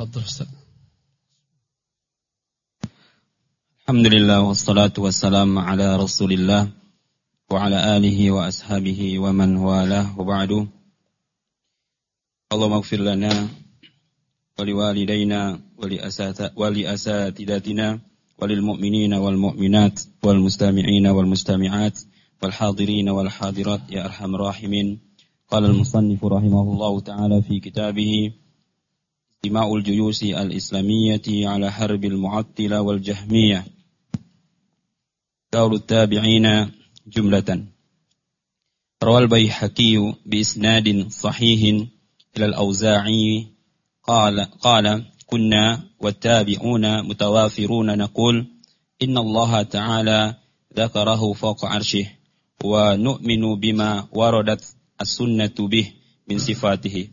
تفضل أستاذ. الحمد لله والصلاة والسلام على رسول الله وعلى آله وأصحابه ومن والاه وبعد. اللهم اغفر لنا ولوالدينا ولأساتذتنا وللمؤمنين والمؤمنات والمستمعين والمستمعات والحاضرين والحاضرات يا أرحم الراحمين. قال المصنف رحمه الله تعالى في كتابه استماع الجيوش الإسلامية على حرب المعطلة والجهمية. قول التابعين جملة. روى البيحكي بإسناد صحيح إلى الأوزاعي. قال قال كنا والتابعون متوافرون نقول إن الله تعالى ذكره فوق عرشه ونؤمن بما وردت السنة به من صفاته.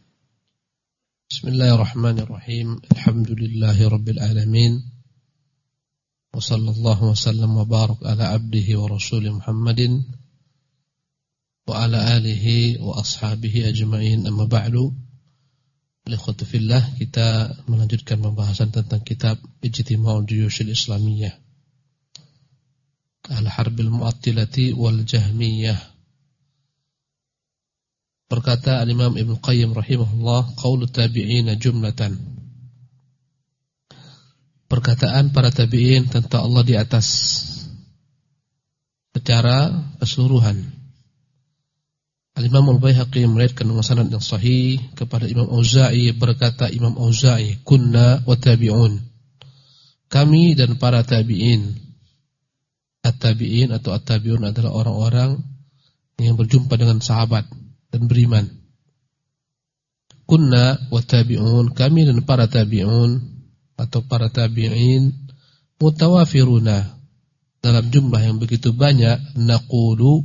بسم الله الرحمن الرحيم. الحمد لله رب العالمين. وصلى الله وسلم وبارك على عبده ورسول محمد وعلى آله وأصحابه أجمعين. أما بعد لإخوة في الله كتاب من أجل كان مباحثاً كتاب اجتماع الجيوش الإسلامية على حرب المؤطلة والجهمية Berkata Al-Imam Ibn Qayyim rahimahullah Qawlu tabi'ina jumlatan. Perkataan para tabi'in tentang Allah di atas Secara keseluruhan. Al-Imam Al-Baihaqi meriwayatkan sanad yang sahih kepada Imam Auza'i berkata Imam Auza'i kunna wa tabi'un. Kami dan para tabi'in at-tabi'in atau at-tabi'un adalah orang-orang yang berjumpa dengan sahabat dan beriman. Kunna wa tabi'un kami dan para tabi'un atau para tabi'in mutawafiruna. Dalam jumlah yang begitu banyak naqulu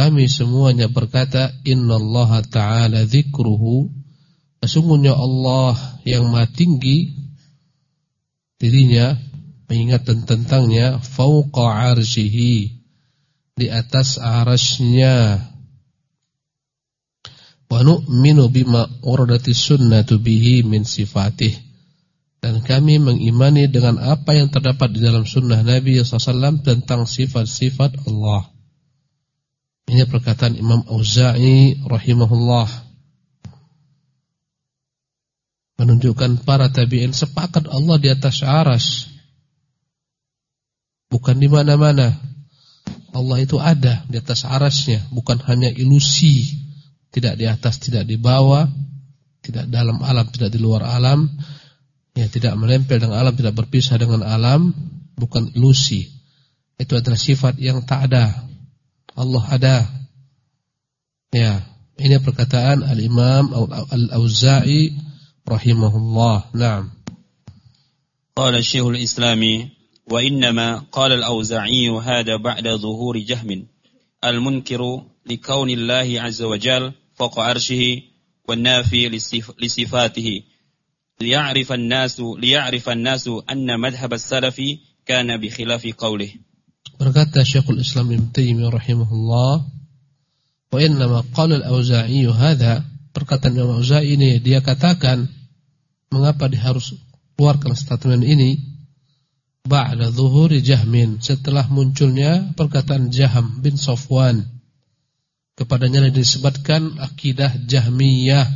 kami semuanya berkata innallaha ta'ala dzikruhu. Sesungguhnya Allah yang Maha tinggi dirinya mengingatkan tentangnya fauqa arsyihi di atas arasnya wa nu'minu bima uradati sunnatu bihi min sifatih dan kami mengimani dengan apa yang terdapat di dalam sunnah Nabi SAW tentang sifat-sifat Allah ini perkataan Imam Auza'i rahimahullah. Menunjukkan para tabi'in sepakat Allah di atas aras. Bukan di mana-mana. Allah itu ada di atas arasnya, bukan hanya ilusi, tidak di atas, tidak di bawah, tidak dalam alam, tidak di luar alam, ya tidak menempel dengan alam, tidak berpisah dengan alam, bukan ilusi. Itu adalah sifat yang tak ada. Allah ada. Ya, ini perkataan Al-Imam Al-Auza'i rahimahullah. Naam. Qala Syekhul Islami wa innama qala Al-Auza'i hada ba'da zuhuri jahmin al-munkiru li kauni Allah azza wa فوق عرشه والنافي لصفاته ليعرف الناس ليعرف الناس أن مذهب السلف كان بخلاف قوله Berkata Syekhul Islam Ibn Taimiyah rahimahullah, "Wa innama qala al-Auza'i hadza" Perkataan Imam Auza'i ini dia katakan mengapa dia harus keluarkan statement ini ba'da zuhuri Jahmin setelah munculnya perkataan Jaham bin Safwan kepadanya disebutkan akidah Jahmiyah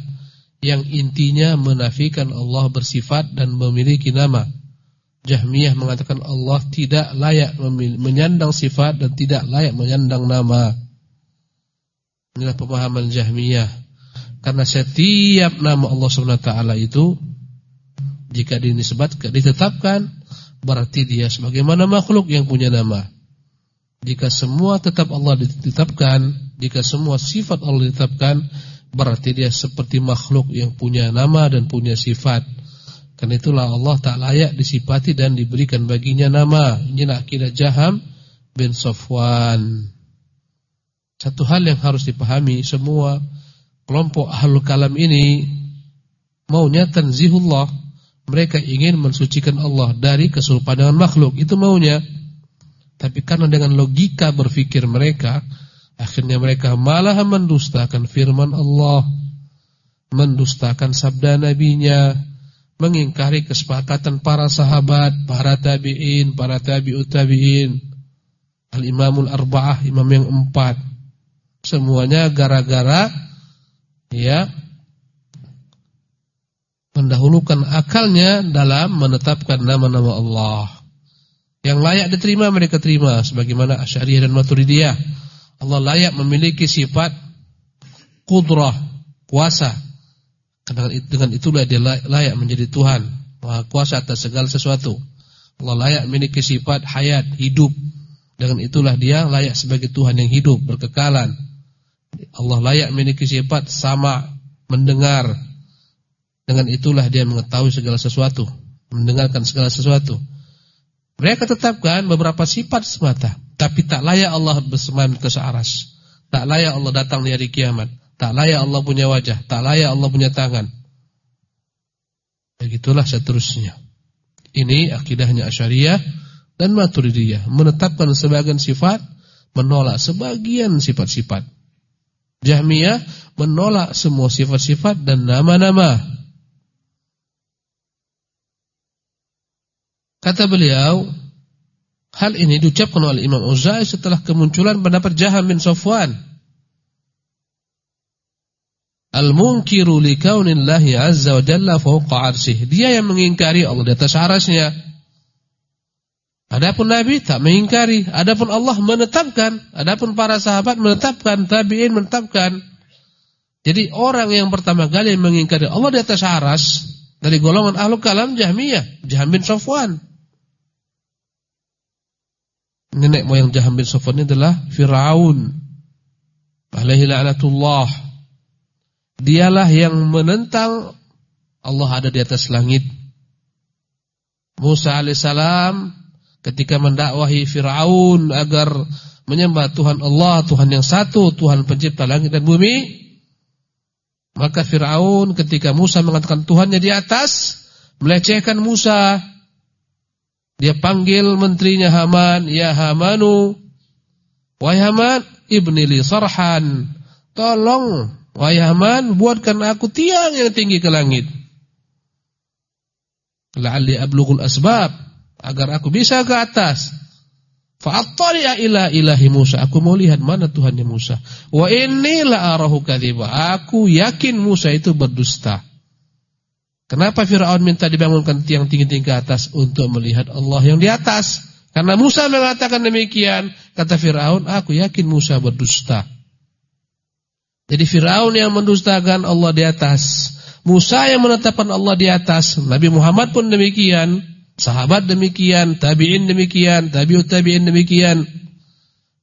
yang intinya menafikan Allah bersifat dan memiliki nama Jahmiyah mengatakan Allah tidak layak menyandang sifat dan tidak layak menyandang nama. Inilah pemahaman Jahmiyah. Karena setiap nama Allah SWT itu jika dinisbatkan ditetapkan berarti dia sebagaimana makhluk yang punya nama. Jika semua tetap Allah ditetapkan, jika semua sifat Allah ditetapkan, berarti dia seperti makhluk yang punya nama dan punya sifat. Karena itulah Allah tak layak disifati dan diberikan baginya nama. Inilah akidah Jaham bin Safwan. Satu hal yang harus dipahami semua kelompok ahlul kalam ini maunya tanzihullah. Mereka ingin mensucikan Allah dari keserupan dengan makhluk. Itu maunya. Tapi karena dengan logika berfikir mereka, akhirnya mereka malah mendustakan firman Allah, mendustakan sabda nabinya, mengingkari kesepakatan para sahabat, para tabi'in, para tabi'ut tabi'in, al-imamul arba'ah, imam yang empat. Semuanya gara-gara ya mendahulukan akalnya dalam menetapkan nama-nama Allah. Yang layak diterima mereka terima sebagaimana Asy'ariyah dan Maturidiyah. Allah layak memiliki sifat kudrah, kuasa dengan itulah dia layak menjadi Tuhan, Maha kuasa atas segala sesuatu. Allah layak memiliki sifat hayat, hidup. Dengan itulah dia layak sebagai Tuhan yang hidup, berkekalan. Allah layak memiliki sifat sama, mendengar. Dengan itulah dia mengetahui segala sesuatu, mendengarkan segala sesuatu. Mereka tetapkan beberapa sifat semata, tapi tak layak Allah bersemayam ke searas. Tak layak Allah datang di hari kiamat. Tak layak Allah punya wajah, tak layak Allah punya tangan. Begitulah seterusnya. Ini akidahnya Asy'ariyah dan Maturidiyah, menetapkan sebagian sifat, menolak sebagian sifat-sifat. Jahmiyah menolak semua sifat-sifat dan nama-nama. Kata beliau, hal ini diucapkan oleh Imam Uzai setelah kemunculan pendapat Jaham bin Sofwan Al-munkiru li kaunillahi azza wa jalla fawqa arsih. Dia yang mengingkari Allah di atas arasnya. Adapun Nabi tak mengingkari. Adapun Allah menetapkan. Adapun para sahabat menetapkan. Tabi'in menetapkan. Jadi orang yang pertama kali mengingkari Allah di atas aras. Dari golongan ahlu kalam Jahmiyah. Jaham bin Sofwan. Nenek moyang Jaham bin Sofwan ini adalah Fir'aun. Alaihi la'anatullah. Dialah yang menentang Allah ada di atas langit. Musa alaihissalam ketika mendakwahi Fir'aun agar menyembah Tuhan Allah, Tuhan yang satu, Tuhan pencipta langit dan bumi. Maka Fir'aun ketika Musa mengatakan Tuhannya di atas, melecehkan Musa. Dia panggil menterinya Haman, Ya Hamanu, Wahai Haman, ibni li sarhan, tolong Wahai Haman, buatkan aku tiang yang tinggi ke langit. La'alli ablughul asbab, agar aku bisa ke atas. Fa'attali'a ila ilahi Musa. Aku mau lihat mana Tuhannya Musa. Wa inni la'arahu. Aku yakin Musa itu berdusta. Kenapa Fir'aun minta dibangunkan tiang tinggi-tinggi ke atas untuk melihat Allah yang di atas? Karena Musa mengatakan demikian, kata Fir'aun, aku yakin Musa berdusta. Jadi Firaun yang mendustakan Allah di atas, Musa yang menetapkan Allah di atas, Nabi Muhammad pun demikian, sahabat demikian, tabi'in demikian, tabi'ut tabi'in demikian.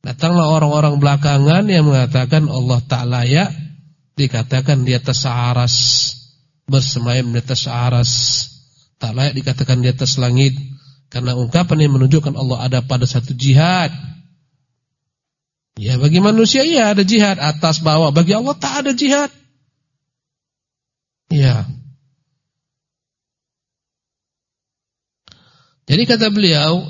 Datanglah orang-orang belakangan yang mengatakan Allah tak layak dikatakan di atas aras, bersemayam di atas aras, tak layak dikatakan di atas langit karena ungkapan yang menunjukkan Allah ada pada satu jihad. Ya bagi manusia iya ada jihad atas bawah, bagi Allah tak ada jihad. Ya. Jadi kata beliau,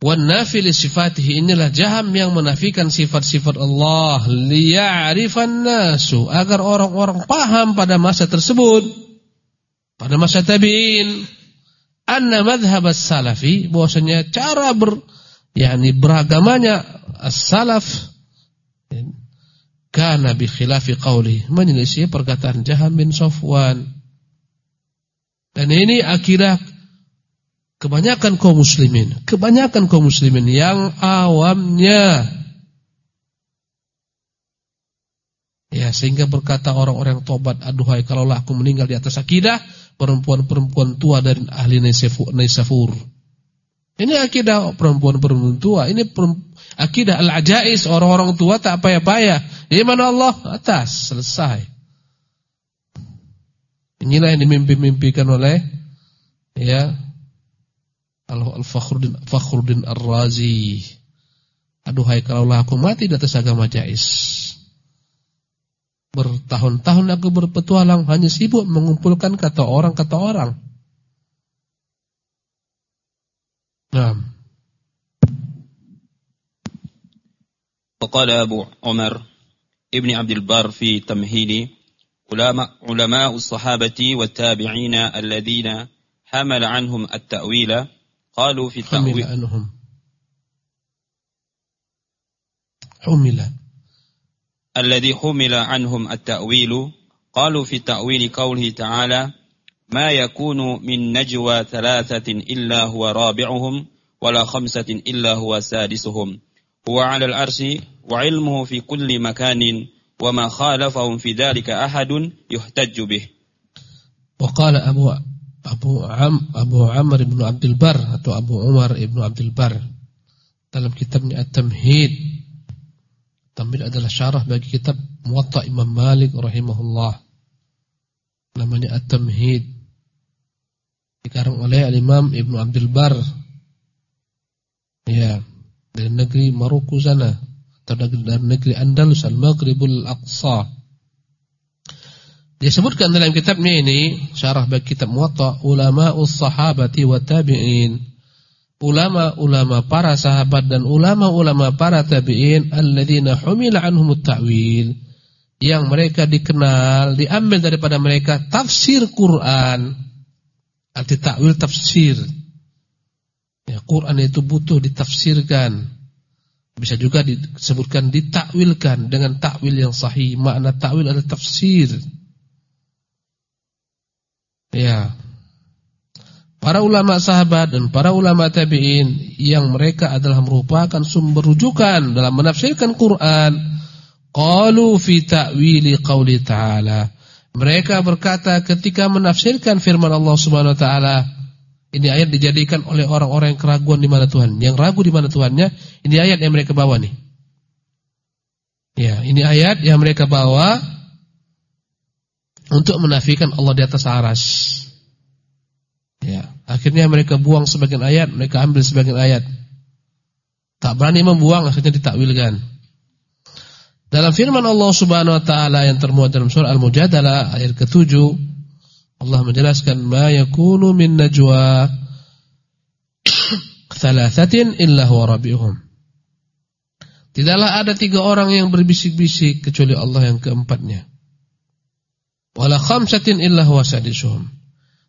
wan nafi li sifatihi inilah jaham yang menafikan sifat-sifat Allah. Liya'rifan nasu agar orang-orang paham pada masa tersebut pada masa tabi'in anna madhhab as-salafi bahwasanya cara ber yakni beragamanya as-salaf kana bi khilafi qawli menyelisih perkataan Jaham bin Safwan. Dan ini akidah kebanyakan kaum muslimin kebanyakan kaum muslimin yang awamnya ya sehingga berkata orang-orang tobat aduhai kalaulah aku meninggal di atas akidah perempuan-perempuan tua dari ahli Naisafur ini akidah perempuan-perempuan tua. Ini akidah al-ajais orang-orang tua tak payah-payah. Di mana Allah? Atas, selesai. Inilah yang dimimpi-mimpikan oleh ya Al-Fakhruddin Fakhruddin Ar-Razi. Aduhai kalaulah aku mati di atas agama jais. Bertahun-tahun aku berpetualang hanya sibuk mengumpulkan kata orang kata orang. نعم وقال أبو عمر ابن عبد البر في تمهيدي علماء, علماء الصحابة والتابعين الذين حمل عنهم التأويل قالوا في التأويل حمل عنهم حمل. الذي حمل عنهم التأويل قالوا في تأويل قوله تعالى ما يكون من نجوى ثلاثة إلا هو رابعهم ولا خمسة إلا هو سادسهم. هو على العرش وعلمه في كل مكان وما خالفهم في ذلك أحد يحتج به. وقال أبو Abu Am Abu Amr ibnu Abdul Bar atau Abu Umar ibnu Abdul Bar dalam kitabnya At-Tamhid. Tamhid adalah syarah bagi kitab Muwatta Imam Malik rahimahullah. Namanya At-Tamhid. Dikarang oleh Al-Imam Ibnu Abdul Bar. Ya, dari negeri Maroko sana atau dari negeri Andalus Al-Maghribul Aqsa. Disebutkan dalam kitabnya ini syarah bagi kitab Muwatta ulama sahabati wa tabi'in. Ulama-ulama para sahabat dan ulama-ulama para tabi'in alladzina humila anhumut ta'wil yang mereka dikenal diambil daripada mereka tafsir Quran. Arti takwil tafsir. Ya, Quran itu butuh ditafsirkan. Bisa juga disebutkan ditakwilkan dengan takwil yang sahih. Makna takwil adalah tafsir. Ya. Para ulama sahabat dan para ulama tabi'in yang mereka adalah merupakan sumber rujukan dalam menafsirkan Quran. Qalu fi ta'wili qauli ta'ala. Mereka berkata ketika menafsirkan firman Allah Subhanahu wa taala, ini ayat dijadikan oleh orang-orang yang keraguan di mana Tuhan, yang ragu di mana Tuhannya, ini ayat yang mereka bawa nih. Ya, ini ayat yang mereka bawa untuk menafikan Allah di atas aras. Ya, akhirnya mereka buang sebagian ayat, mereka ambil sebagian ayat. Tak berani membuang, akhirnya ditakwilkan. Dalam firman Allah Subhanahu wa taala yang termuat dalam surah Al-Mujadalah ayat ke-7, Allah menjelaskan ma yakunu min najwa thalathatin illa huwa rabi'uhum. Tidaklah ada tiga orang yang berbisik-bisik kecuali Allah yang keempatnya. Wala khamsatin illa huwa sadisuhum.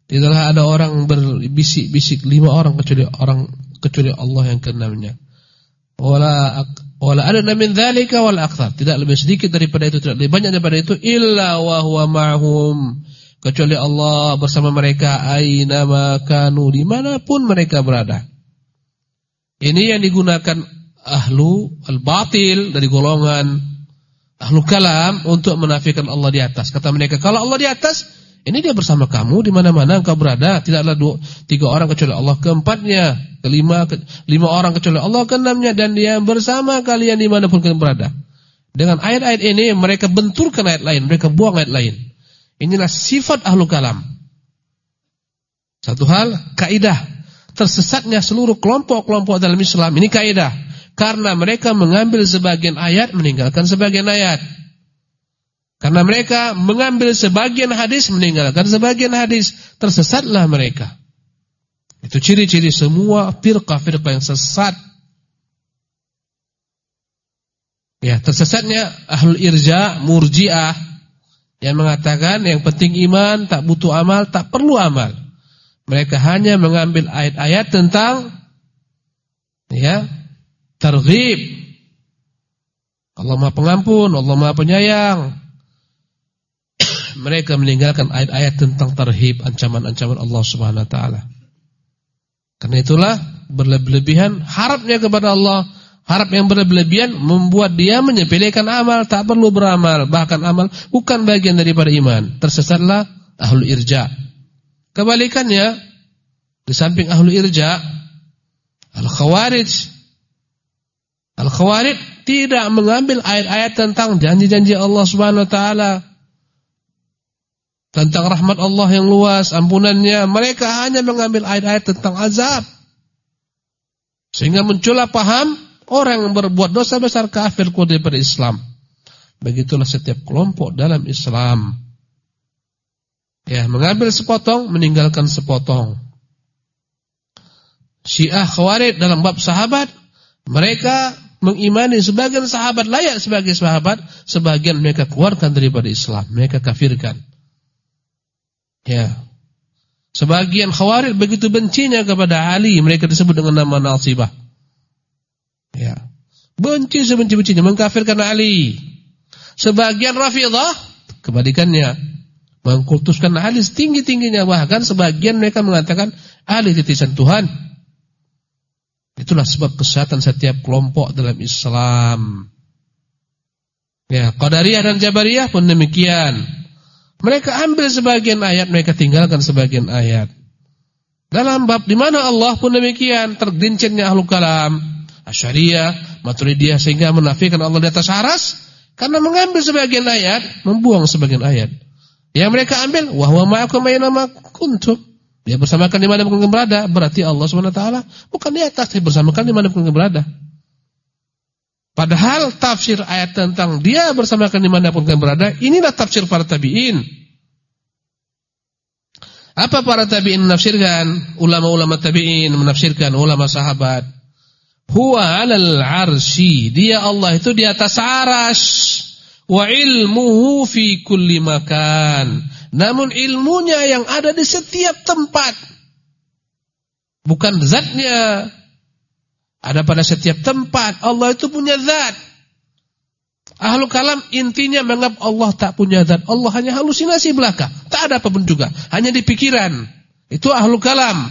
Tidaklah ada orang berbisik-bisik lima orang kecuali orang kecuali Allah yang keenamnya. Wala wala adna min dzalika wal akthar. Tidak lebih sedikit daripada itu, tidak lebih banyak daripada itu illa wa huwa ma'hum. Kecuali Allah bersama mereka aina makanu di mana pun mereka berada. Ini yang digunakan ahlu al-batil dari golongan ahlu kalam untuk menafikan Allah di atas. Kata mereka, kalau Allah di atas, ini dia bersama kamu di mana-mana engkau berada. Tidaklah dua, tiga orang kecuali Allah keempatnya, kelima, ke, lima orang kecuali Allah keenamnya, dan dia bersama kalian di mana pun kalian berada. Dengan ayat-ayat ini mereka benturkan ayat lain, mereka buang ayat lain. Inilah sifat ahlu kalam. Satu hal, kaidah tersesatnya seluruh kelompok-kelompok dalam Islam. Ini kaidah. Karena mereka mengambil sebagian ayat meninggalkan sebagian ayat. Karena mereka mengambil sebagian hadis meninggalkan sebagian hadis, tersesatlah mereka. Itu ciri-ciri semua firqah-firqah yang sesat. Ya, tersesatnya ahlul irja, murjiah yang mengatakan yang penting iman, tak butuh amal, tak perlu amal. Mereka hanya mengambil ayat-ayat tentang ya, Terghib. Allah Maha Pengampun, Allah Maha Penyayang. Mereka meninggalkan ayat-ayat tentang terhib, ancaman-ancaman Allah Subhanahu wa taala. Karena itulah berlebihan harapnya kepada Allah, harap yang berlebihan membuat dia menyepelekan amal, tak perlu beramal, bahkan amal bukan bagian daripada iman. Tersesatlah ahlul irja. Kebalikannya, di samping ahlul irja, al-khawarij Al-Khawarij tidak mengambil ayat-ayat tentang janji-janji Allah Subhanahu wa taala. Tentang rahmat Allah yang luas, ampunannya. Mereka hanya mengambil ayat-ayat tentang azab. Sehingga muncullah paham orang yang berbuat dosa besar kafir keluar daripada Islam. Begitulah setiap kelompok dalam Islam. Ya, mengambil sepotong, meninggalkan sepotong. Syiah Khawarij dalam bab sahabat mereka mengimani sebagian sahabat layak sebagai sahabat, sebagian mereka keluarkan daripada Islam, mereka kafirkan. Ya. Sebagian khawarij begitu bencinya kepada Ali, mereka disebut dengan nama Nasibah. Ya. Benci sebenci-bencinya mengkafirkan Ali. Sebagian Rafidah kebalikannya mengkultuskan Ali setinggi-tingginya bahkan sebagian mereka mengatakan Ali titisan Tuhan. Itulah sebab kesehatan setiap kelompok dalam Islam. Ya, Qadariyah dan Jabariyah pun demikian. Mereka ambil sebagian ayat, mereka tinggalkan sebagian ayat. Dalam bab di mana Allah pun demikian tergelincirnya ahlul kalam, asyariyah, maturidiyah sehingga menafikan Allah di atas aras karena mengambil sebagian ayat, membuang sebagian ayat. Yang mereka ambil wahwa ma'akum aina ma kuntum. Dia bersamakan di mana pun berada, berarti Allah SWT bukan di atas, dia bersamakan di mana pun berada. Padahal tafsir ayat tentang dia bersamakan di mana pun kalian berada, inilah tafsir para tabi'in. Apa para tabi'in menafsirkan? Ulama-ulama tabi'in menafsirkan, ulama sahabat. Huwa alal arsi. Dia Allah itu di atas aras. Wa ilmuhu fi kulli makan. Namun ilmunya yang ada di setiap tempat. Bukan zatnya. Ada pada setiap tempat. Allah itu punya zat. Ahlu kalam intinya menganggap Allah tak punya zat. Allah hanya halusinasi belaka. Tak ada apa pun juga. Hanya di pikiran. Itu ahlu kalam.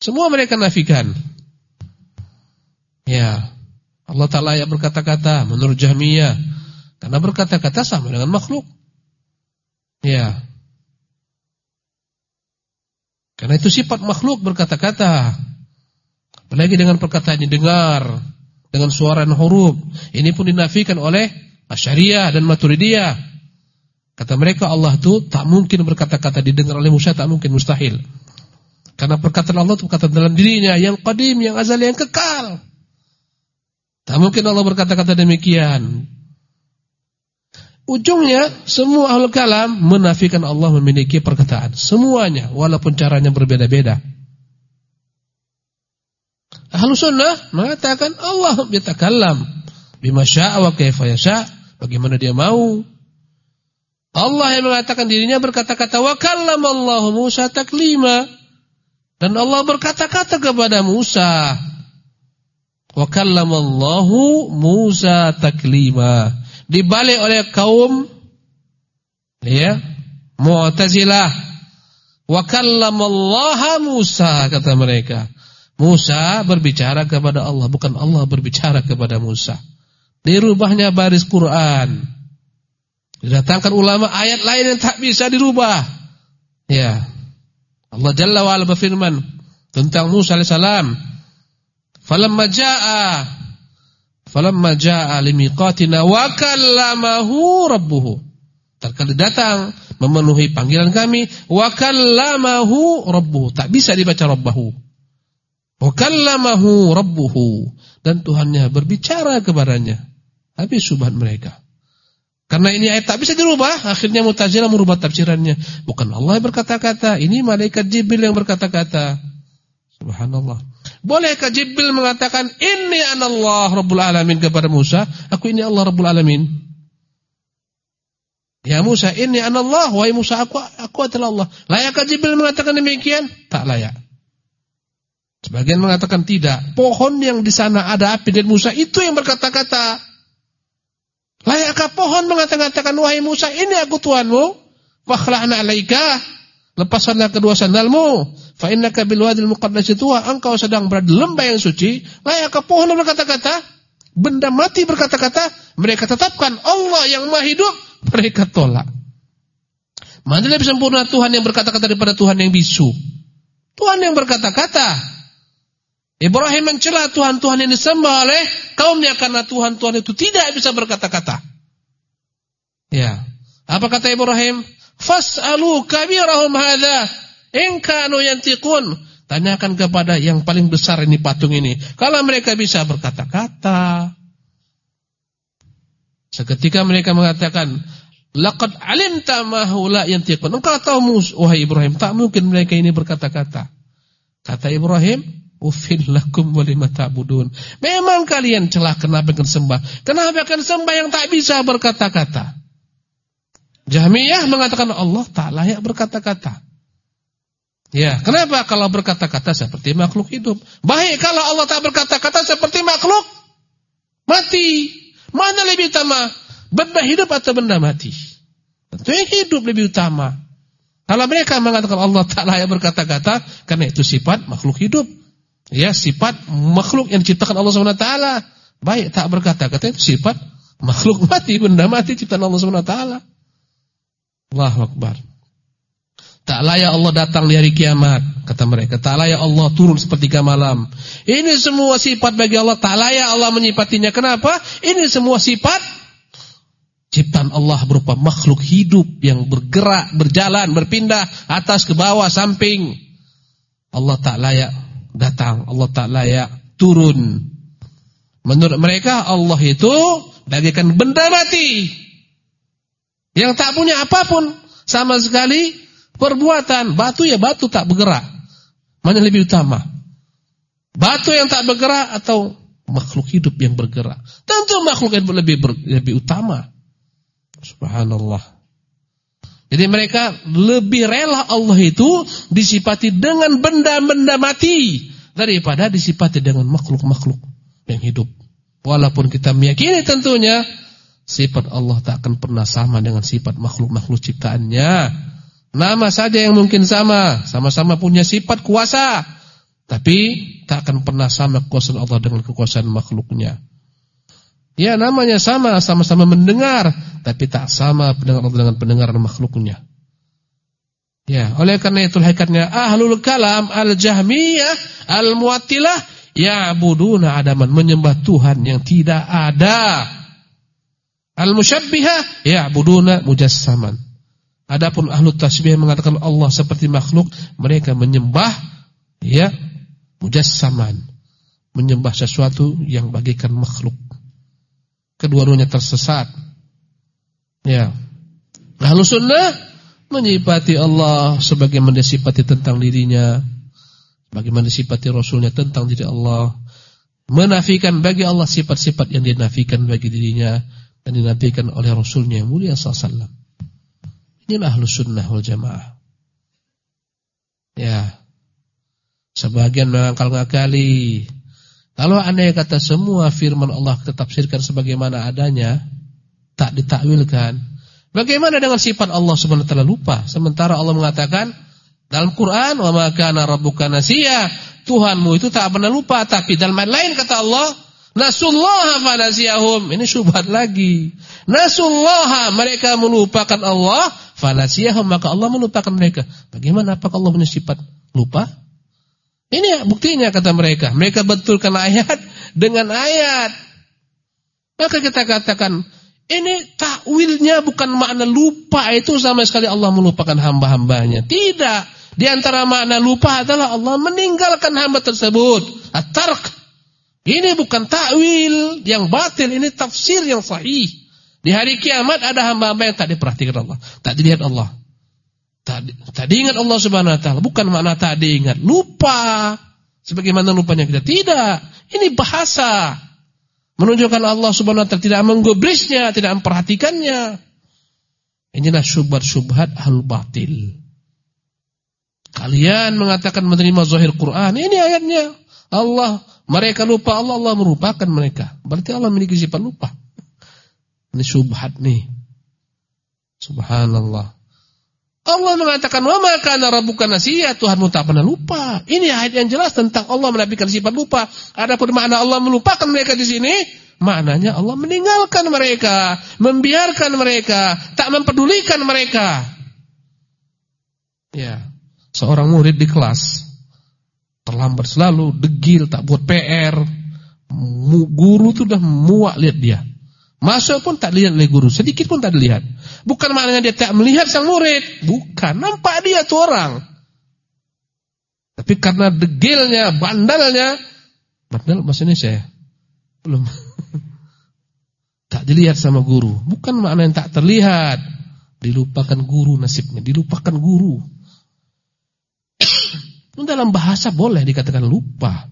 Semua mereka nafikan. Ya. Allah Ta'ala yang berkata-kata menurut Jahmiyah. Karena berkata-kata sama dengan makhluk. Ya. Karena itu sifat makhluk berkata-kata. Apalagi dengan perkataan yang dengar dengan suara dan huruf. Ini pun dinafikan oleh Asy'ariyah dan Maturidiyah. Kata mereka Allah itu tak mungkin berkata-kata didengar oleh Musa tak mungkin mustahil. Karena perkataan Allah itu perkataan dalam dirinya yang qadim, yang azali, yang kekal. Tak mungkin Allah berkata-kata demikian. Ujungnya semua ahli kalam menafikan Allah memiliki perkataan. Semuanya walaupun caranya berbeda-beda. Ahlu sunnah mengatakan Allah yatakalam bima syaa wa kaifa yasha, bagaimana dia mau. Allah yang mengatakan dirinya berkata-kata wa kallamallahu Musa taklima. Dan Allah berkata-kata kepada Musa. Wa kallamallahu Musa taklima. Dibalik oleh kaum ya, Mu'tazilah. Wa kallamallaha Musa kata mereka. Musa berbicara kepada Allah, bukan Allah berbicara kepada Musa. Dirubahnya baris Quran. Didatangkan ulama ayat lain yang tak bisa dirubah. Ya. Allah Jalla wa ala berfirman tentang Musa alaihissalam. Falamma jaa falamma jaa limiqatina wa kallamahu rabbuhu. Terkali datang memenuhi panggilan kami wa kallamahu rabbuhu. Tak bisa dibaca rabbahu. Wakallamahu rabbuhu dan Tuhannya berbicara kepadanya. Habis subhan mereka. Karena ini ayat tak bisa dirubah, akhirnya Mu'tazilah merubah tafsirannya. Bukan Allah yang berkata-kata, ini malaikat Jibril yang berkata-kata. Subhanallah. Bolehkah Jibril mengatakan, "Ini anallah Rabbul Alamin" kepada Musa? Aku ini Allah Rabbul Alamin. Ya Musa, ini anallah, wahai Musa, aku aku adalah Allah. Layakkah Jibril mengatakan demikian? Tak layak. Sebagian mengatakan tidak. Pohon yang di sana ada api dan Musa itu yang berkata-kata. Layakkah pohon mengatakan wahai Musa ini aku Tuhanmu? Fakhla'na alaika. Lepaskanlah kedua sandalmu. Fa innaka bil wadil muqaddas tua. Engkau sedang berada di lembah yang suci. Layakkah pohon berkata-kata? Benda mati berkata-kata. Mereka tetapkan Allah yang maha hidup. Mereka tolak. Mana lebih sempurna Tuhan yang berkata-kata daripada Tuhan yang bisu? Tuhan yang berkata-kata. Ibrahim mencela Tuhan-Tuhan yang disembah oleh kaumnya karena Tuhan-Tuhan itu tidak bisa berkata-kata. Ya. Apa kata Ibrahim? Fas'alu kabirahum hadza in kanu yantiqun. Tanyakan kepada yang paling besar ini patung ini. Kalau mereka bisa berkata-kata. Seketika mereka mengatakan, "Laqad alimta ma haula yantiqun." Engkau tahu wahai Ibrahim, tak mungkin mereka ini berkata-kata. Kata Ibrahim, Ufin lakum ta'budun. Memang kalian celah kenapa akan sembah? Kenapa akan sembah yang tak bisa berkata-kata? Jahmiyah mengatakan Allah tak layak berkata-kata. Ya, kenapa kalau berkata-kata seperti makhluk hidup? Baik kalau Allah tak berkata-kata seperti makhluk mati. Mana lebih utama? Benda hidup atau benda mati? Tentu yang hidup lebih utama. Kalau mereka mengatakan Allah tak layak berkata-kata, karena itu sifat makhluk hidup. Ya, sifat makhluk yang diciptakan Allah SWT. Baik, tak berkata-kata itu sifat makhluk mati, benda mati ciptaan Allah SWT. Allahu Akbar. Tak layak Allah datang di hari kiamat, kata mereka. Tak layak Allah turun sepertiga malam. Ini semua sifat bagi Allah. Tak layak Allah menyifatinya. Kenapa? Ini semua sifat ciptaan Allah berupa makhluk hidup yang bergerak, berjalan, berpindah atas ke bawah, samping. Allah tak layak datang, Allah tak layak turun. Menurut mereka Allah itu bagaikan benda mati yang tak punya apa pun sama sekali perbuatan. Batu ya batu tak bergerak. Mana lebih utama? Batu yang tak bergerak atau makhluk hidup yang bergerak? Tentu makhluk yang lebih ber, lebih utama. Subhanallah. Jadi mereka lebih rela Allah itu disipati dengan benda-benda mati daripada disipati dengan makhluk-makhluk yang hidup. Walaupun kita meyakini tentunya sifat Allah tak akan pernah sama dengan sifat makhluk-makhluk ciptaannya. Nama saja yang mungkin sama, sama-sama punya sifat kuasa, tapi tak akan pernah sama kekuasaan Allah dengan kekuasaan makhluknya. Ya namanya sama, sama-sama mendengar, tapi tak sama pendengar dengan pendengaran makhluknya. Ya, oleh karena itu hakikatnya ahlul kalam al-jahmiyah al-mu'attilah ya'buduna adaman menyembah Tuhan yang tidak ada. Al-musyabbihah ya'buduna mujassaman. Adapun ahlu tasbih mengatakan Allah seperti makhluk, mereka menyembah ya mujassaman, menyembah sesuatu yang bagikan makhluk kedua-duanya tersesat. Ya. Ahlu sunnah menyifati Allah sebagaimana disifati tentang dirinya, bagaimana disifati Rasulnya tentang diri Allah, menafikan bagi Allah sifat-sifat yang dinafikan bagi dirinya dan dinafikan oleh Rasulnya yang mulia sallallahu Inilah sunnah wal jamaah. Ya. Sebagian mengakal-ngakali kalau anda kata semua firman Allah tetapsirkan sebagaimana adanya, tak ditakwilkan. Bagaimana dengan sifat Allah wa taala lupa? Sementara Allah mengatakan dalam Quran, "Wa ma kana rabbuka nasiya." Tuhanmu itu tak pernah lupa, tapi dalam ayat lain kata Allah, "Nasullaha fanasiyahum." Ini syubhat lagi. Nasullaha, mereka melupakan Allah, fanasiyahum, maka Allah melupakan mereka. Bagaimana apakah Allah punya sifat lupa? Ini buktinya kata mereka. Mereka betulkan ayat dengan ayat. Maka kita katakan, ini takwilnya bukan makna lupa itu sama sekali Allah melupakan hamba-hambanya. Tidak. Di antara makna lupa adalah Allah meninggalkan hamba tersebut. At-tarq. Ini bukan takwil yang batil, ini tafsir yang sahih. Di hari kiamat ada hamba-hamba yang tak diperhatikan Allah, tak dilihat Allah. Tadi, tadi ingat Allah Subhanahu wa taala, bukan makna tadi ingat, lupa. Sebagaimana lupanya kita tidak. Ini bahasa menunjukkan Allah Subhanahu wa taala tidak menggubrisnya, tidak memperhatikannya. Inilah syubhat-syubhat hal batil. Kalian mengatakan menerima zahir Quran, ini ayatnya. Allah, mereka lupa Allah, Allah merupakan mereka. Berarti Allah memiliki sifat lupa. Ini syubhat nih. Subhanallah. Allah mengatakan wa ma rabbuka nasiya, Tuhanmu tak pernah lupa. Ini ayat yang jelas tentang Allah menafikan sifat lupa. Adapun makna Allah melupakan mereka di sini, maknanya Allah meninggalkan mereka, membiarkan mereka, tak mempedulikan mereka. Ya. Seorang murid di kelas terlambat selalu, degil, tak buat PR. Guru tuh udah muak lihat dia. Masuk pun tak lihat oleh guru, sedikit pun tak dilihat. Bukan maknanya dia tak melihat sang murid, bukan, nampak dia tuh orang. Tapi karena degilnya, bandalnya, bandal bahasa Indonesia ya? Belum. tak dilihat sama guru. Bukan makna yang tak terlihat. Dilupakan guru nasibnya, dilupakan guru. Dalam bahasa boleh dikatakan lupa.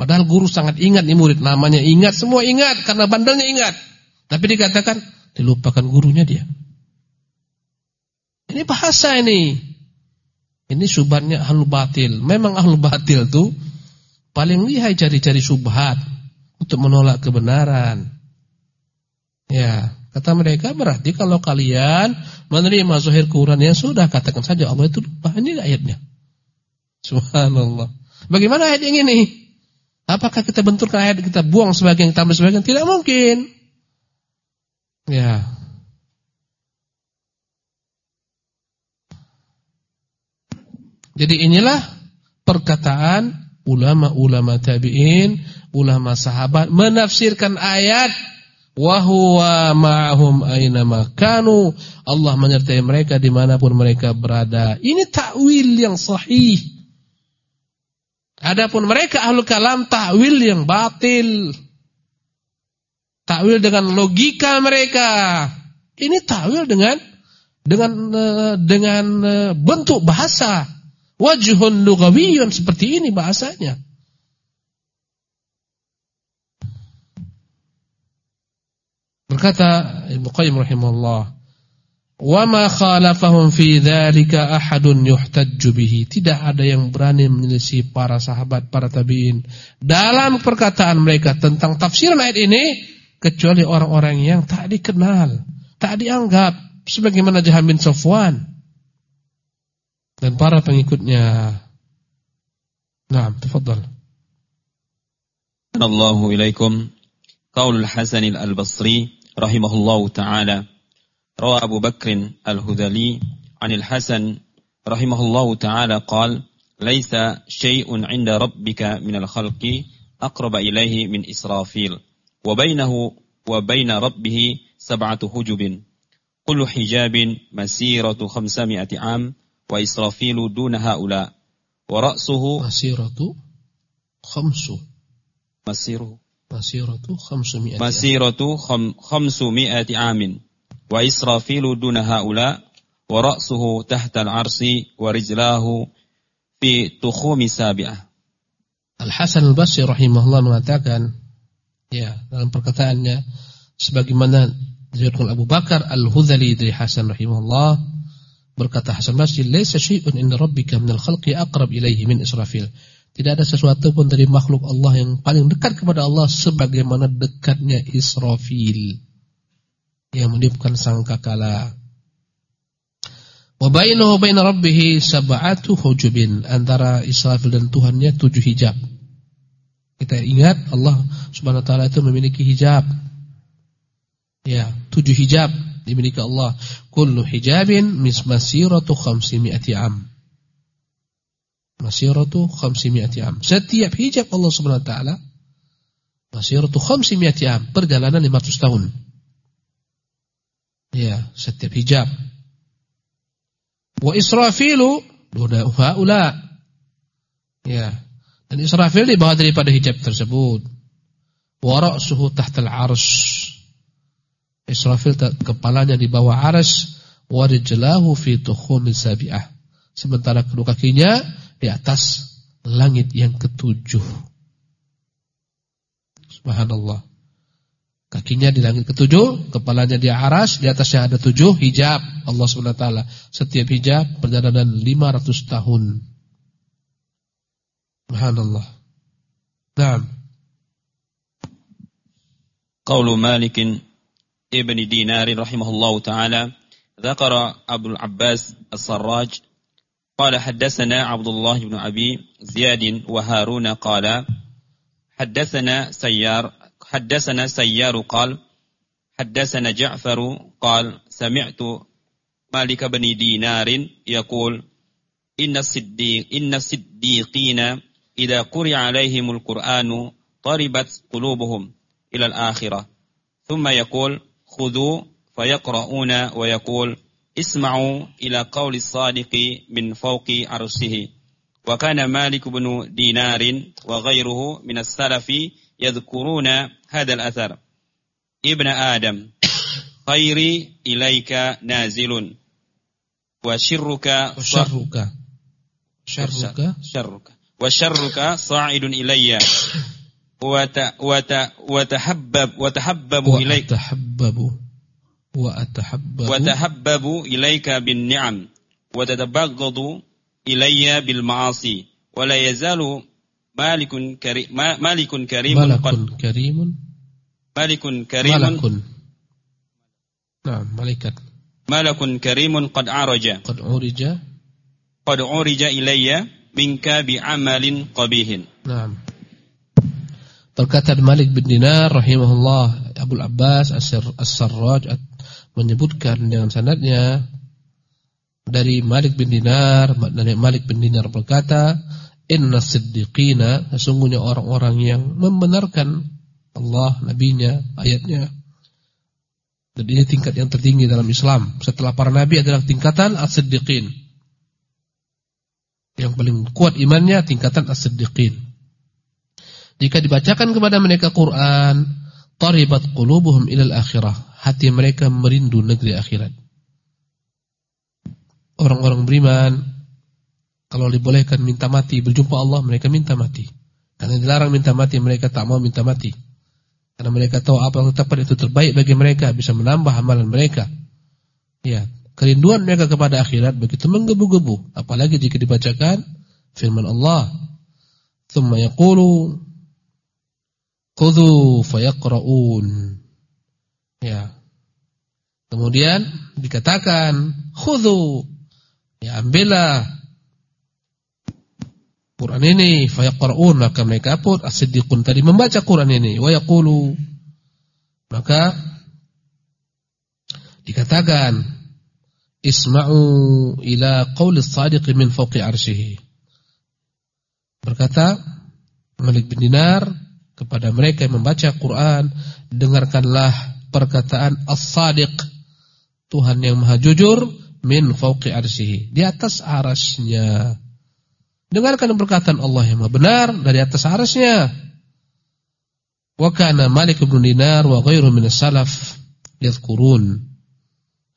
Padahal guru sangat ingat nih murid, namanya ingat, semua ingat karena bandelnya ingat. Tapi dikatakan dilupakan gurunya dia. Ini bahasa ini. Ini subhannya ahlu batil. Memang ahlu batil tuh paling lihai cari-cari subhat untuk menolak kebenaran. Ya, kata mereka berarti kalau kalian menerima zahir Quran yang sudah katakan saja Allah itu ini ayatnya. Subhanallah. Bagaimana ayat yang ini? Apakah kita benturkan ayat kita buang sebagian tambah sebagian? Tidak mungkin. Ya. Jadi inilah perkataan ulama-ulama tabi'in, ulama sahabat menafsirkan ayat wa huwa ma'hum aina kanu. Allah menyertai mereka di mana pun mereka berada. Ini takwil yang sahih. Adapun mereka ahlu kalam takwil yang batil. Takwil dengan logika mereka. Ini takwil dengan dengan eh, dengan eh, bentuk bahasa. Wajhun lugawiyyun seperti ini bahasanya. Berkata Ibnu Qayyim rahimahullah, "Wa ma khalafahum fi dzalika ahadun yuhtajju bihi." Tidak ada yang berani menyelisih para sahabat, para tabi'in dalam perkataan mereka tentang tafsiran ayat ini kecuali orang-orang yang tak dikenal, tak dianggap sebagaimana Jaham bin Safwan dan para pengikutnya. Naam, tafadhal. Allahu ilaikum. Qaul Hasan al-Basri rahimahullahu taala. Rawa Abu Bakr al-Hudali عن الحسن رحمه الله تعالى قال ليس شيء عند ربك من الخلق أقرب إليه من إسرافيل وبينه وبين ربه سبعة حجب. كل حجاب مسيرة خمسمائة عام وإسرافيل دون هؤلاء. ورأسه مسيرة خمس. مسيرة مسيرة خمسمائة مسيرة خم خمسمائة عام. wa Israfilu duna haula wa ra'suhu tahtal arsi wa rijlahu fi tukhumi sabi'ah. Al-Hasan Al-Basri rahimahullah mengatakan ya dalam perkataannya sebagaimana disebutkan Abu Bakar Al-Hudzali dari Hasan rahimahullah berkata Hasan Basri laisa syai'un inda rabbika min al khalqi aqrab ilaihi min Israfil. Tidak ada sesuatu pun dari makhluk Allah yang paling dekat kepada Allah sebagaimana dekatnya Israfil yang meniupkan sangkakala. Wa bainahu wa bain rabbih sab'atu hujubin. Antara Israfil dan Tuhannya tujuh hijab. Kita ingat Allah Subhanahu wa taala itu memiliki hijab. Ya, tujuh hijab dimiliki Allah. Kullu hijabin mis masiratu 500 am. Masiratu 500 am. Setiap hijab Allah Subhanahu wa taala masiratu 500 am, perjalanan 500 tahun. Ya, setiap hijab. Wa Israfilu haula. Ya, dan Israfil di bawah daripada hijab tersebut. Wa ra'suhu tahtal arsh. Israfil kepalanya di bawah arsy wa rijlahu fi tukhumis sabi'ah. Sementara kedua kakinya di atas langit yang ketujuh. Subhanallah. Kakinya di langit ketujuh, kepalanya di aras, di atasnya ada tujuh hijab Allah SWT. Setiap hijab perjalanan 500 tahun. سبحان الله نعم قول مالك ابن دينار رحمه الله تعالى ذكر أبو العباس السراج قال حدثنا عبد الله بن أبي زياد وهارون قال حدثنا سيار حدثنا سيار قال حدثنا جعفر قال سمعت مالك بن دينار يقول إن الصديق إن الصديقين إذا قرئ عليهم القرآن طربت قلوبهم إلى الآخرة. ثم يقول خذوا فيقرؤون ويقول اسمعوا إلى قول الصادق من فوق عرشه. وكان مالك بن دينار وغيره من السلف يذكرون هذا الأثر. ابن آدم خيري إليك نازل. وشرك وشرك. شرك. شرك. وشرك صاعد إلي. وت وت وتحبب وتحبب إليك. وأتحبب. وأتحبب. وتحبب إليك بالنعم. وتتبغض إلي بالمعاصي. ولا يزال malikun karim malikun karimun Malakun karimun. Malikun karimun. Malakun. Nah, malaikat. Malakun karimun qad araja. Qad urija. Qad urija ilayya minka bi'amalin qabihin. Nah. Berkata Malik bin Dinar rahimahullah Abu Abbas As-Sarraj menyebutkan dengan sanadnya dari Malik bin Dinar dari Malik bin Dinar berkata inna siddiqina sesungguhnya orang-orang yang membenarkan Allah nabinya ayatnya dan ini tingkat yang tertinggi dalam Islam setelah para nabi adalah tingkatan as-siddiqin yang paling kuat imannya tingkatan as-siddiqin. Jika dibacakan kepada mereka Quran, taribat qulubuhum ilal akhirah. Hati mereka merindu negeri akhirat. Orang-orang beriman kalau dibolehkan minta mati berjumpa Allah, mereka minta mati. Karena dilarang minta mati, mereka tak mau minta mati. Karena mereka tahu apa yang tepat itu terbaik bagi mereka, bisa menambah amalan mereka. Ya, Kerinduan mereka kepada akhirat begitu menggebu-gebu, apalagi jika dibacakan firman Allah. Thumma yaqulu khudhu fayaqra'un. Ya. Kemudian dikatakan khudhu ya ambillah Quran ini fayaqra'un maka mereka pun as-siddiqun tadi membaca Quran ini wa yaqulu maka dikatakan Isma'u ila qawli sadiq min fawqi arsyihi. Berkata Malik bin Dinar kepada mereka yang membaca Quran, dengarkanlah perkataan as-sadiq, Tuhan yang maha jujur min fawqi arsyihi, di atas arasnya. Dengarkan perkataan Allah yang benar dari atas arasnya. Wa kana Malik bin Dinar wa ghairu min salaf yadhkurun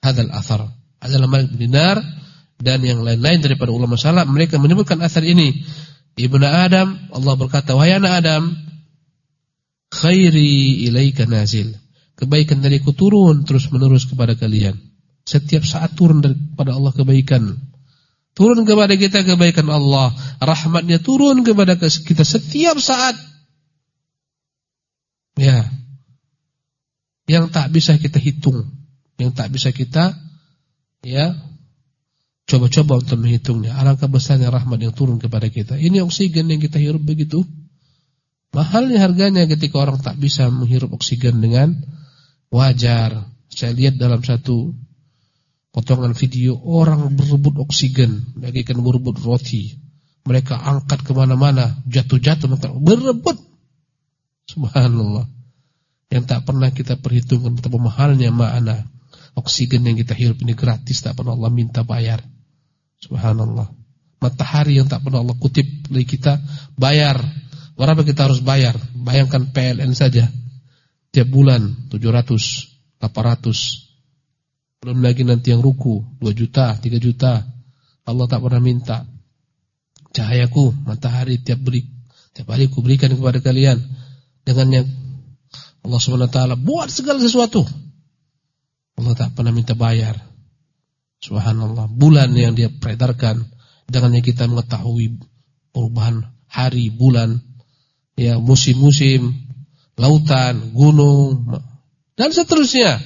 hadzal athar. Adalah Malik bin Dinar dan yang lain-lain daripada ulama salaf mereka menyebutkan asar ini. Ibnu Adam Allah berkata wahai anak Adam khairi ilaika nazil. Kebaikan dariku turun terus menerus kepada kalian. Setiap saat turun daripada Allah kebaikan turun kepada kita kebaikan Allah rahmatnya turun kepada kita setiap saat ya yang tak bisa kita hitung yang tak bisa kita Ya. Coba-coba untuk menghitungnya. Alangkah besarnya rahmat yang turun kepada kita. Ini oksigen yang kita hirup begitu. Mahalnya harganya ketika orang tak bisa menghirup oksigen dengan wajar. Saya lihat dalam satu potongan video orang berebut oksigen, bagikan berebut roti. Mereka angkat ke mana-mana, jatuh-jatuh, berebut. Subhanallah. Yang tak pernah kita perhitungkan betapa mahalnya makna Oksigen yang kita hirup ini gratis, tak pernah Allah minta bayar. Subhanallah. Matahari yang tak pernah Allah kutip dari kita bayar. Berapa kita harus bayar? Bayangkan PLN saja. Tiap bulan 700, 800. Belum lagi nanti yang ruku 2 juta, 3 juta. Allah tak pernah minta. Cahayaku, matahari tiap beri, tiap hari ku berikan kepada kalian dengannya Allah Subhanahu wa taala buat segala sesuatu. Allah tak pernah minta bayar. Subhanallah. Bulan yang dia peredarkan. Dengannya kita mengetahui perubahan hari, bulan. ya Musim-musim. Lautan, gunung. Dan seterusnya.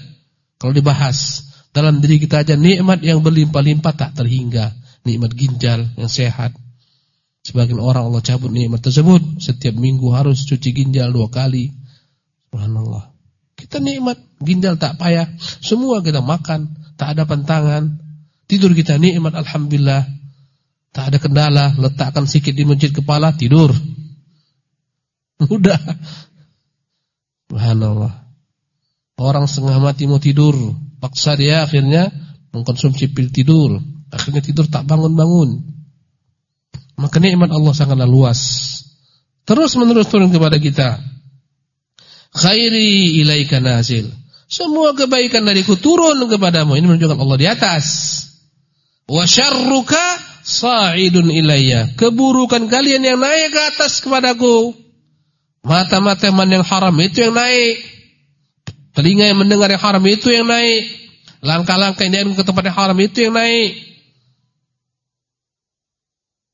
Kalau dibahas. Dalam diri kita aja nikmat yang berlimpah-limpah tak terhingga. Nikmat ginjal yang sehat. Sebagian orang Allah cabut nikmat tersebut. Setiap minggu harus cuci ginjal dua kali. Subhanallah. Kita nikmat, ginjal tak payah, semua kita makan, tak ada pantangan. Tidur kita nikmat alhamdulillah. Tak ada kendala, letakkan sikit di masjid kepala, tidur. Udah. Subhanallah. Orang setengah mati mau tidur, paksa dia akhirnya mengkonsumsi pil tidur. Akhirnya tidur tak bangun-bangun. Maka nikmat Allah sangatlah luas. Terus menerus turun kepada kita khairi ilaika nazil. Semua kebaikan dariku turun kepadamu. Ini menunjukkan Allah di atas. Wa syarruka sa'idun ilayya. Keburukan kalian yang naik ke atas kepadaku. Mata-mata yang haram itu yang naik. Telinga yang mendengar yang haram itu yang naik. Langkah-langkah yang ke tempat yang haram itu yang naik.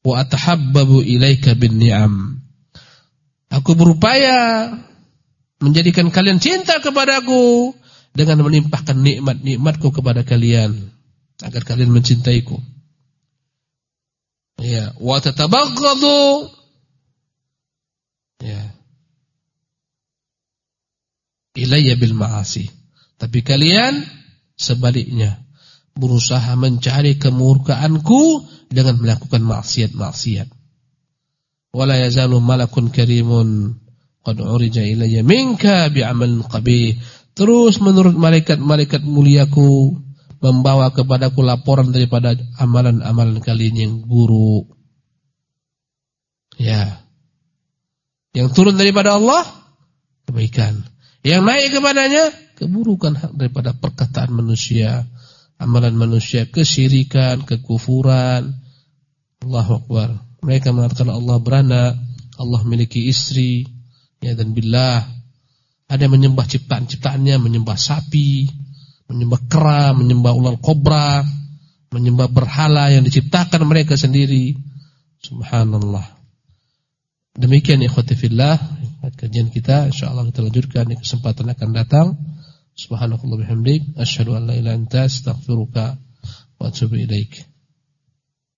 Wa atahabbabu ilaika bin ni'am. Aku berupaya menjadikan kalian cinta kepadaku dengan melimpahkan nikmat-nikmatku kepada kalian agar kalian mencintaiku. Ya, wa tatabaghadu. Ya. Ilayya bil ma'asi. Tapi kalian sebaliknya berusaha mencari kemurkaanku dengan melakukan maksiat-maksiat. Wala yazalu malakun karimun qad urija ilayya minka bi'amalin qabih. Terus menurut malaikat-malaikat muliaku membawa kepadaku laporan daripada amalan-amalan kalian yang buruk. Ya. Yang turun daripada Allah kebaikan yang naik kepadanya keburukan daripada perkataan manusia amalan manusia kesyirikan kekufuran Allahu akbar mereka mengatakan Allah beranak, Allah memiliki istri, ya dan billah. Ada yang menyembah ciptaan-ciptaannya, menyembah sapi, menyembah kera, menyembah ular kobra, menyembah berhala yang diciptakan mereka sendiri. Subhanallah. Demikian ikhwati fillah kajian kita insyaallah kita lanjutkan di kesempatan akan datang. Subhanakallah bihamdik asyhadu an la ilaha illa anta astaghfiruka wa atubu ilaik.